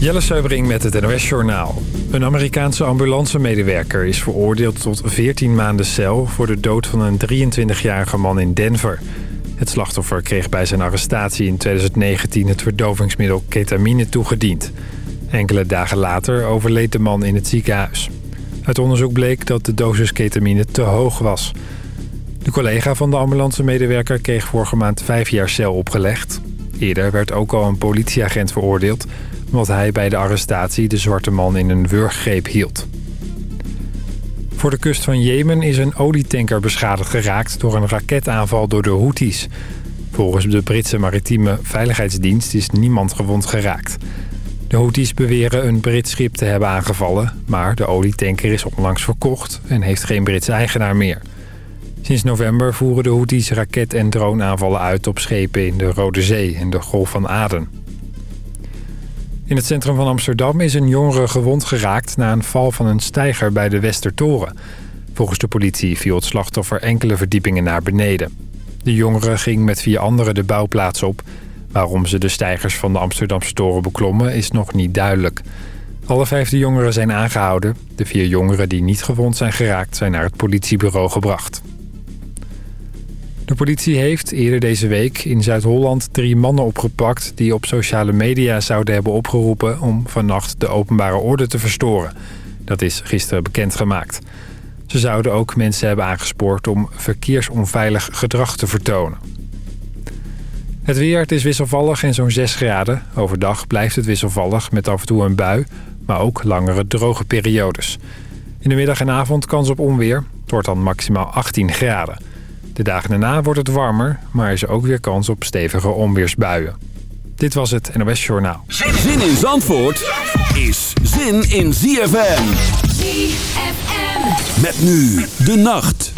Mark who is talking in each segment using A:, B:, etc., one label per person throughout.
A: Jelle Seubering met het NOS Journaal. Een Amerikaanse ambulancemedewerker is veroordeeld tot 14 maanden cel... voor de dood van een 23-jarige man in Denver. Het slachtoffer kreeg bij zijn arrestatie in 2019 het verdovingsmiddel ketamine toegediend. Enkele dagen later overleed de man in het ziekenhuis. Uit onderzoek bleek dat de dosis ketamine te hoog was. De collega van de ambulancemedewerker kreeg vorige maand vijf jaar cel opgelegd. Eerder werd ook al een politieagent veroordeeld omdat hij bij de arrestatie de zwarte man in een wurggreep hield. Voor de kust van Jemen is een olietanker beschadigd geraakt door een raketaanval door de Houthis. Volgens de Britse maritieme veiligheidsdienst is niemand gewond geraakt. De Houthis beweren een Brits schip te hebben aangevallen... maar de olietanker is onlangs verkocht en heeft geen Britse eigenaar meer. Sinds november voeren de Houthis raket- en droneaanvallen uit op schepen in de Rode Zee en de Golf van Aden. In het centrum van Amsterdam is een jongere gewond geraakt... na een val van een steiger bij de Westertoren. Volgens de politie viel het slachtoffer enkele verdiepingen naar beneden. De jongere ging met vier anderen de bouwplaats op. Waarom ze de steigers van de Amsterdamse toren beklommen is nog niet duidelijk. Alle vijfde jongeren zijn aangehouden. De vier jongeren die niet gewond zijn geraakt zijn naar het politiebureau gebracht. De politie heeft eerder deze week in Zuid-Holland drie mannen opgepakt... die op sociale media zouden hebben opgeroepen om vannacht de openbare orde te verstoren. Dat is gisteren bekendgemaakt. Ze zouden ook mensen hebben aangespoord om verkeersonveilig gedrag te vertonen. Het weer, is wisselvallig en zo'n 6 graden. Overdag blijft het wisselvallig met af en toe een bui, maar ook langere droge periodes. In de middag en avond kans op onweer. Het wordt dan maximaal 18 graden. De dagen daarna wordt het warmer, maar is er ook weer kans op stevige onweersbuien. Dit was het NOS Journaal.
B: Zin in Zandvoort is zin in ZFM. ZFM. Met nu de nacht.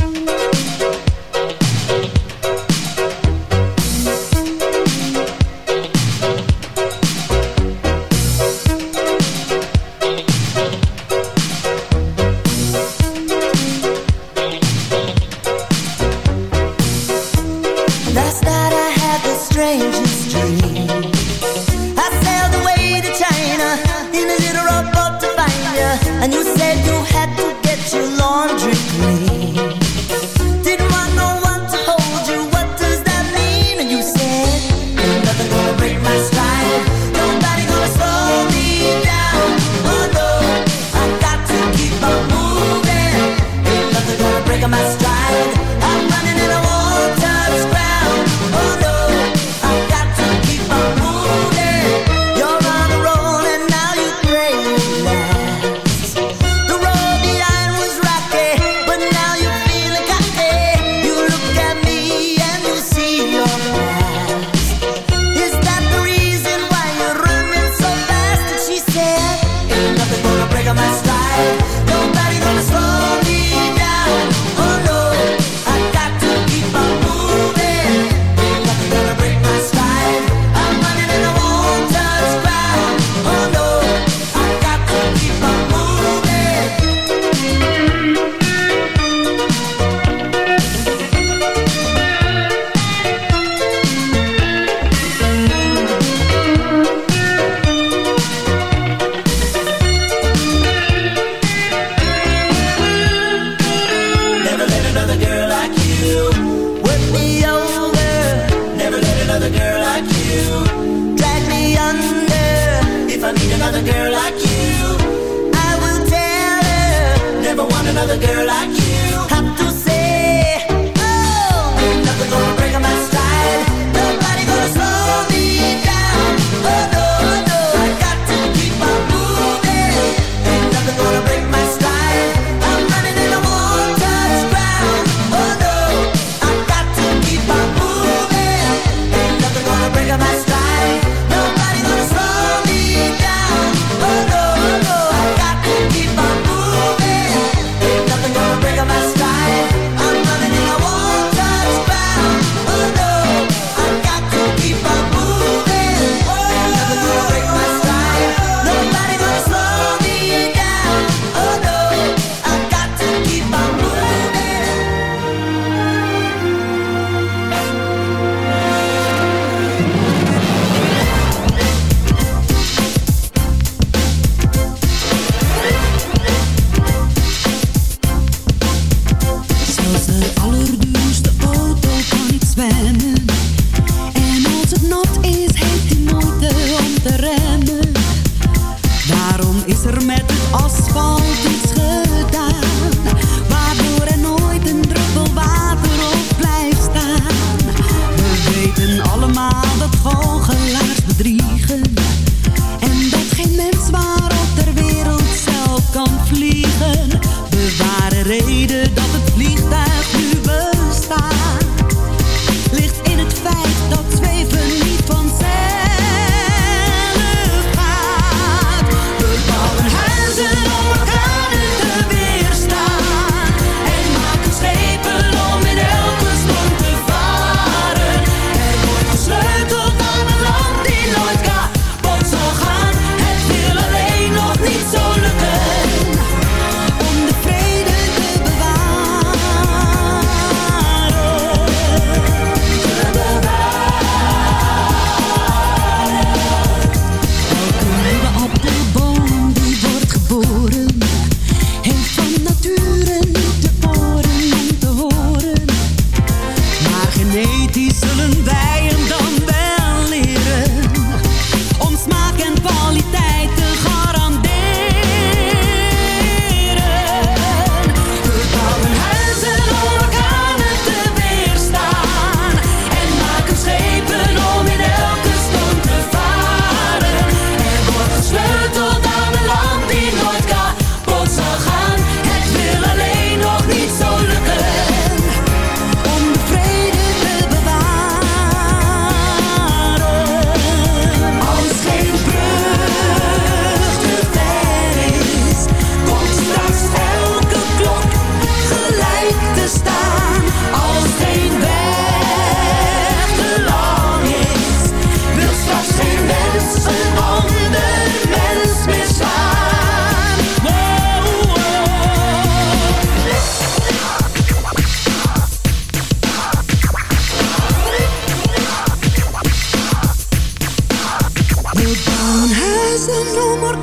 C: es el rumor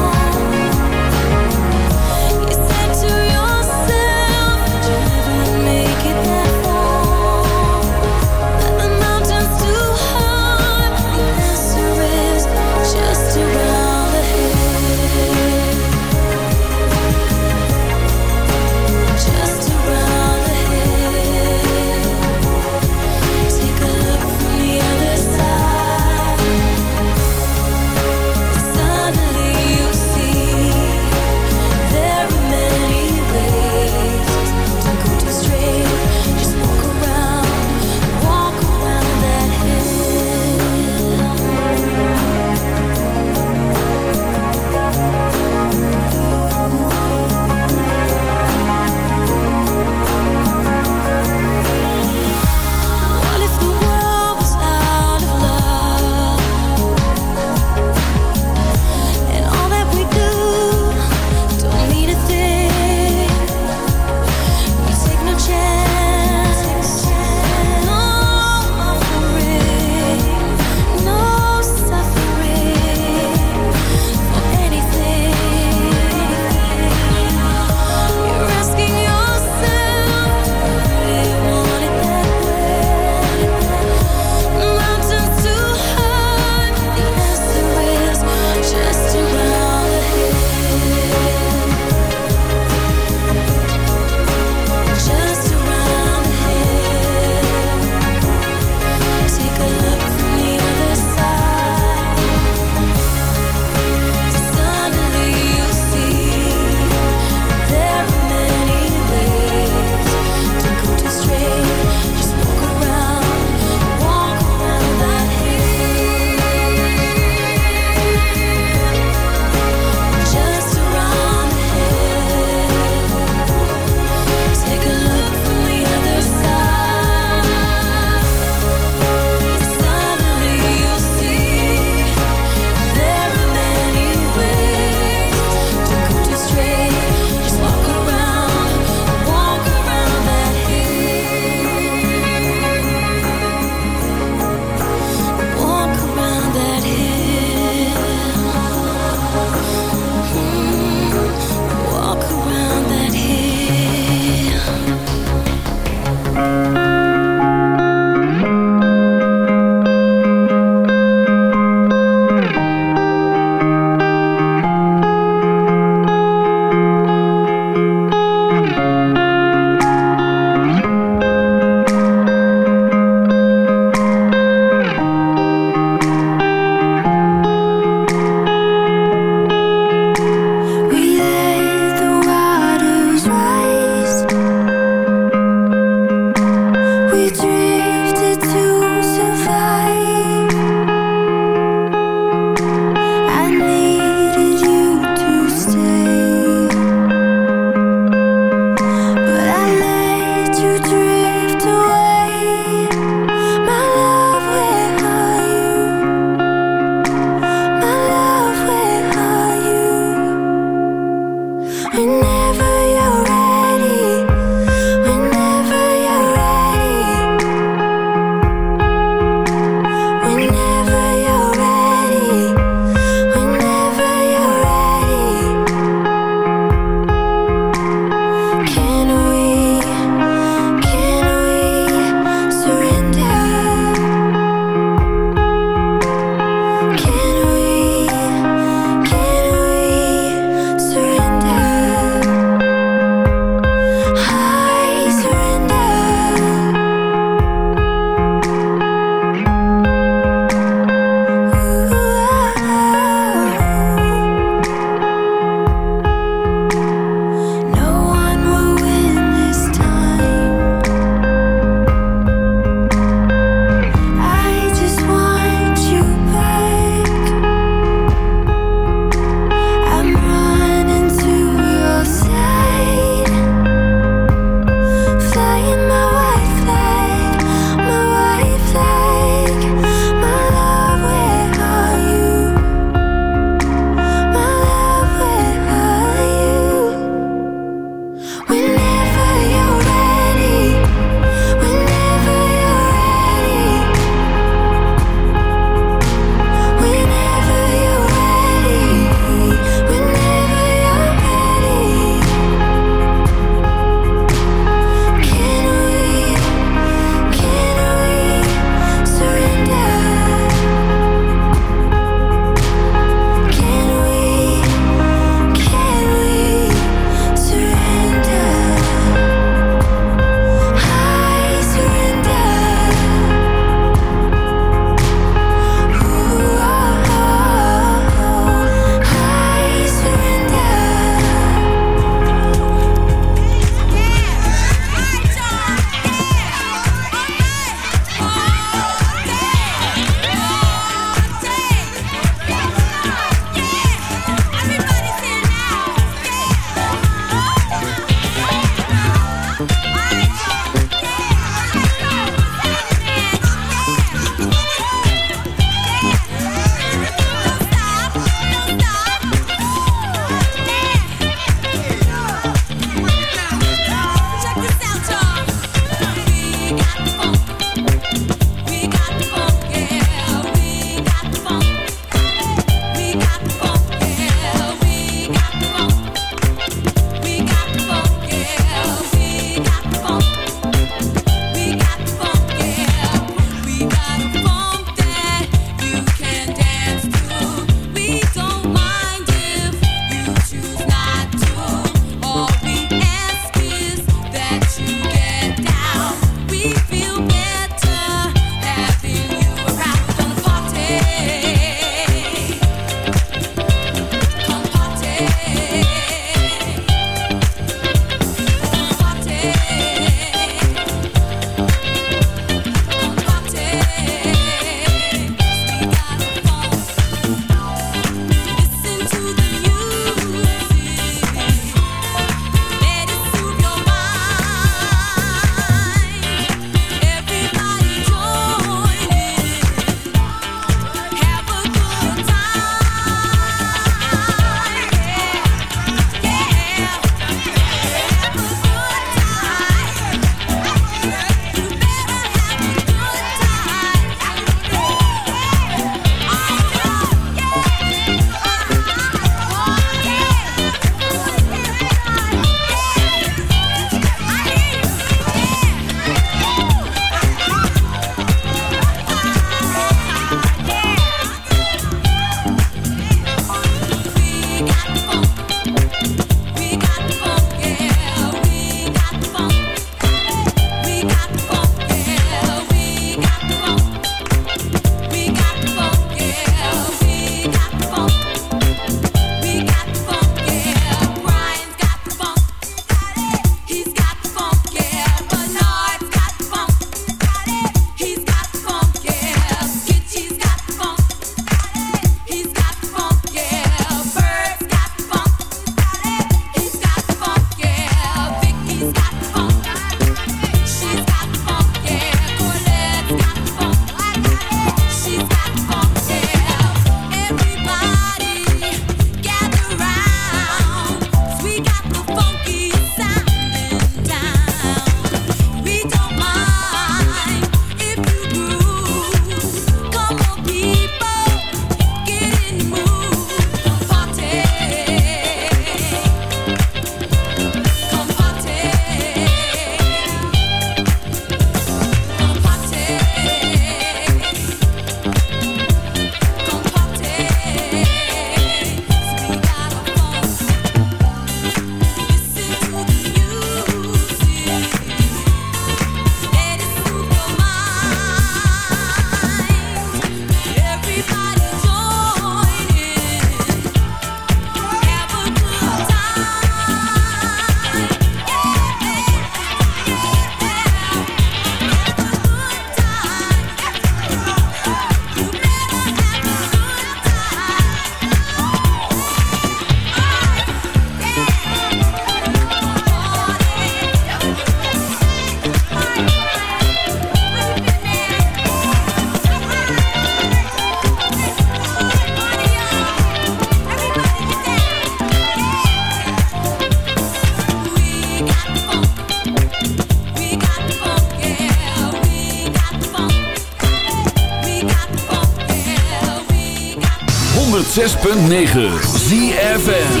D: 106.9 ZFN